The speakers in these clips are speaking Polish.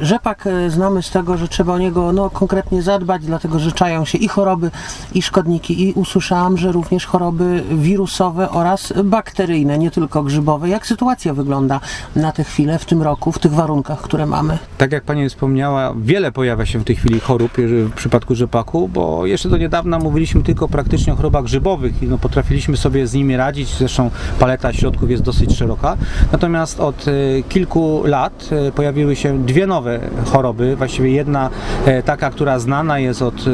Rzepak e, znamy z tego, że trzeba o niego no, konkretnie zadbać, dlatego że czają się i choroby, i szkodniki. I usłyszałam, że również choroby wirusowe oraz bakteryjne, nie tylko grzybowe. Jak sytuacja wygląda na tę chwilę, w tym roku, w tych warunkach, które mamy? Tak jak Pani wspomniała, wiele pojawia się w tej chwili chorób w przypadku rzepaku, bo jeszcze do niedawna mówiliśmy tylko praktycznie o chorobach grzybowych i no, potrafiliśmy sobie z nimi radzić. Zresztą paleta środków jest dosyć szeroka. Natomiast od e, kilku lat e, pojawiły się dwie nowe choroby. Właściwie jedna e, taka, która znana jest od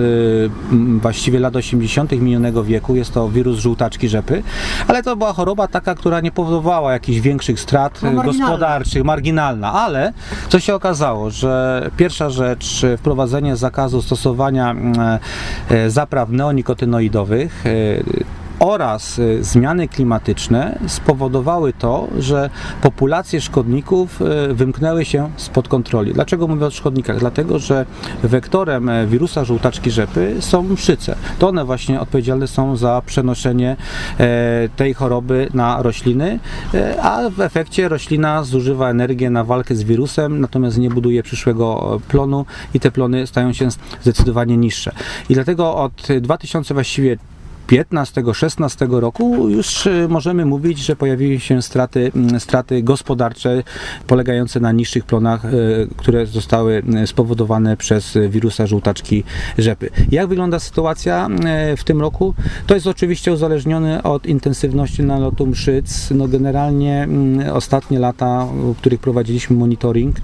właściwie lat 80. minionego wieku. Jest to wirus żółtaczki rzepy, ale to była choroba taka, która nie powodowała jakichś większych strat No, marginalna. gospodarczych, marginalna, ale co się okazało, że pierwsza rzecz, wprowadzenie zakazu stosowania e, zapraw neonikotynoidowych e, oraz e, zmiany klimatyczne spowodowały to, że populacje szkodników e, wymknęły się spod kontroli. Dlaczego mówię o szkodnikach? Dlatego, że wektorem e, wirusa żółtaczki rzepy są mszyce. To one właśnie odpowiedzialne są za przenoszenie e, tej choroby na rośliny, e, a w efekcie roślina zużywa energię na walkę z wirusem, natomiast nie buduje przyszłego plonu i te plony stają się zdecydowanie niższe. I dlatego od 2000 właściwie 15-16 roku już y, możemy mówić, że pojawiły się straty, straty gospodarcze polegające na niższych plonach, y, które zostały y, spowodowane przez wirusa żółtaczki rzepy. Jak wygląda sytuacja w tym roku? To jest oczywiście uzależnione od intensywności nalotu mszyc. No generalnie ostatnie lata, w których prowadziliśmy monitoring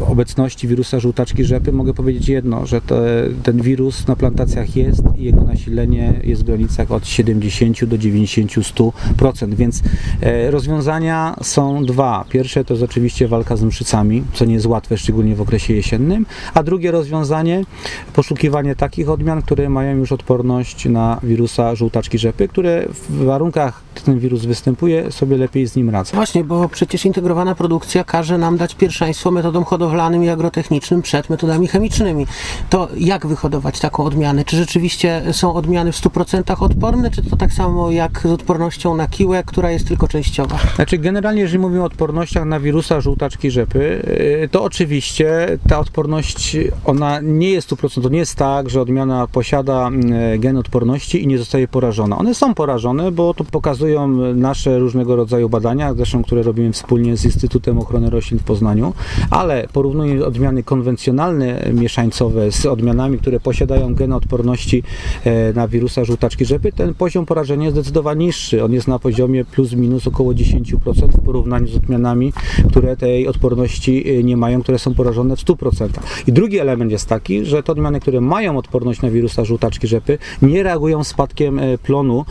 obecności wirusa żółtaczki rzepy, mogę powiedzieć jedno, że te, ten wirus na plantacjach jest i jego nasilenie jest w granicach od 70 do 90-100%, więc e, rozwiązania są dwa. Pierwsze to jest oczywiście walka z mszycami, co nie jest łatwe, szczególnie w okresie jesiennym, a drugie rozwiązanie poszukiwanie takich odmian, które mają już odporność na wirusa żółtaczki rzepy, które w warunkach, gdy ten wirus występuje, sobie lepiej z nim radzą. Właśnie, bo przecież integrowana produkcja każe nam dać pierwszeństwo metodom hodowlanym i agrotechnicznym przed metodami chemicznymi. To jak wyhodować taką odmianę? Czy rzeczywiście są odmiany w 100% odporne, czy to tak samo jak z odpornością na kiłę, która jest tylko częściowa? Znaczy, generalnie, jeżeli mówimy o odpornościach na wirusa żółtaczki rzepy, yy, to oczywiście ta odporność, ona nie jest 100%. To nie jest tak, że odmiana posiada yy, gen odporności i nie zostaje porażona. One są porażone, bo to pokazują nasze różnego rodzaju badania, zresztą które robimy wspólnie z Instytutem Ochrony Roślin w Poznaniu, ale porównując odmiany konwencjonalne mieszańcowe z odmianami, które posiadają gen odporności e, na wirusa żółtaczki rzepy, ten poziom porażenia jest zdecydowanie niższy. On jest na poziomie plus minus około 10% w porównaniu z odmianami, które tej odporności e, nie mają, które są porażone w 100%. I drugi element jest taki, że te odmiany, które mają odporność na wirusa żółtaczki rzepy, nie reagują spadkiem e, plonu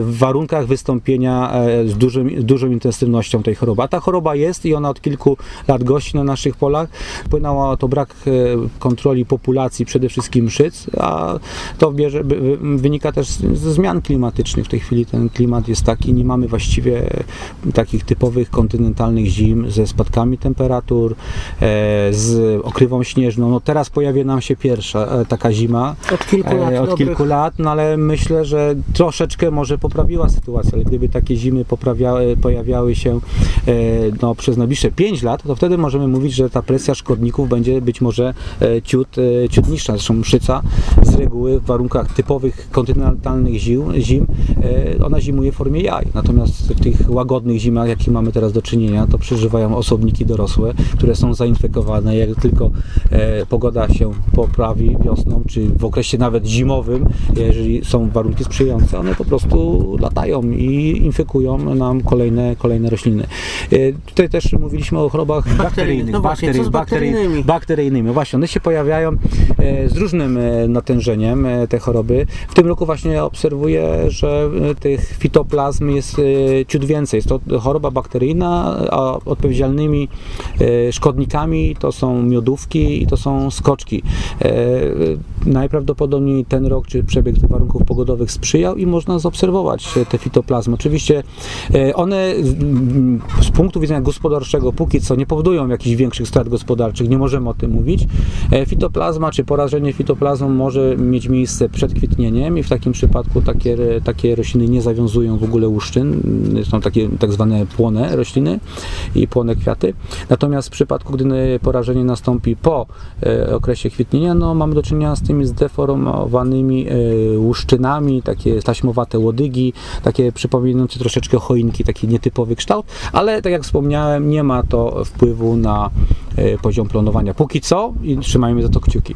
w warunkach wystąpienia z, dużym, z dużą intensywnością tej choroby. A ta choroba jest i ona od kilku lat gości na naszych polach. Wpłynęła to brak kontroli populacji, przede wszystkim mszyc, a to bierze, wynika też ze zmian klimatycznych. W tej chwili ten klimat jest taki, nie mamy właściwie takich typowych kontynentalnych zim ze spadkami temperatur, e, z okrywą śnieżną. No teraz pojawia nam się pierwsza e, taka zima. Od kilku lat. Od dobrych. kilku lat, no ale myślę, że troszeczkę może poprawiła sytuację, ale gdyby takie zimy poprawiały, pojawiały się no, przez najbliższe 5 lat, to wtedy możemy mówić, że ta presja szkodników będzie być może e, ciut, e, ciut niższa. Zresztą mszyca z reguły w warunkach typowych kontynentalnych zim, zim e, ona zimuje w formie jaj. Natomiast w tych łagodnych zimach, jakie mamy teraz do czynienia, to przeżywają osobniki dorosłe, które są zainfekowane. Jak tylko pogoda się poprawi wiosną, czy w okresie nawet zimowym, jeżeli są warunki sprzyjające, one po prostu latają i infekują nam kolejne, kolejne rośliny. Tutaj też mówiliśmy o chorobach bakteryjnych. No właśnie, z bakteryjnymi? bakteryjnymi. Właśnie, one się pojawiają e, z różnym e, natężeniem, e, te choroby. W tym roku właśnie obserwuję, że tych fitoplazm jest ciut więcej. Jest to choroba bakteryjna, a odpowiedzialnymi szkodnikami to są miodówki i to są skoczki. Najprawdopodobniej ten rok, czy przebieg tych warunków pogodowych sprzyjał i można zaobserwować te fitoplazmy. Oczywiście one z punktu widzenia gospodarczego póki co nie powodują jakichś większych strat gospodarczych, nie możemy o tym mówić. Fitoplazma czy porażenie fitoplazmą może mieć miejsce przed kwitnieniem i w takim przypadku przypadku takie, takie rośliny nie zawiązują w ogóle łuszczyn, są takie tak zwane płone rośliny i płone kwiaty. Natomiast w przypadku, gdy porażenie nastąpi po e, okresie kwitnienia, no mamy do czynienia z tymi zdeformowanymi e, łuszczynami, takie taśmowate łodygi, takie przypominające troszeczkę choinki, taki nietypowy kształt, ale tak jak wspomniałem, nie ma to wpływu na e, poziom planowania. Póki co i trzymajmy za to kciuki.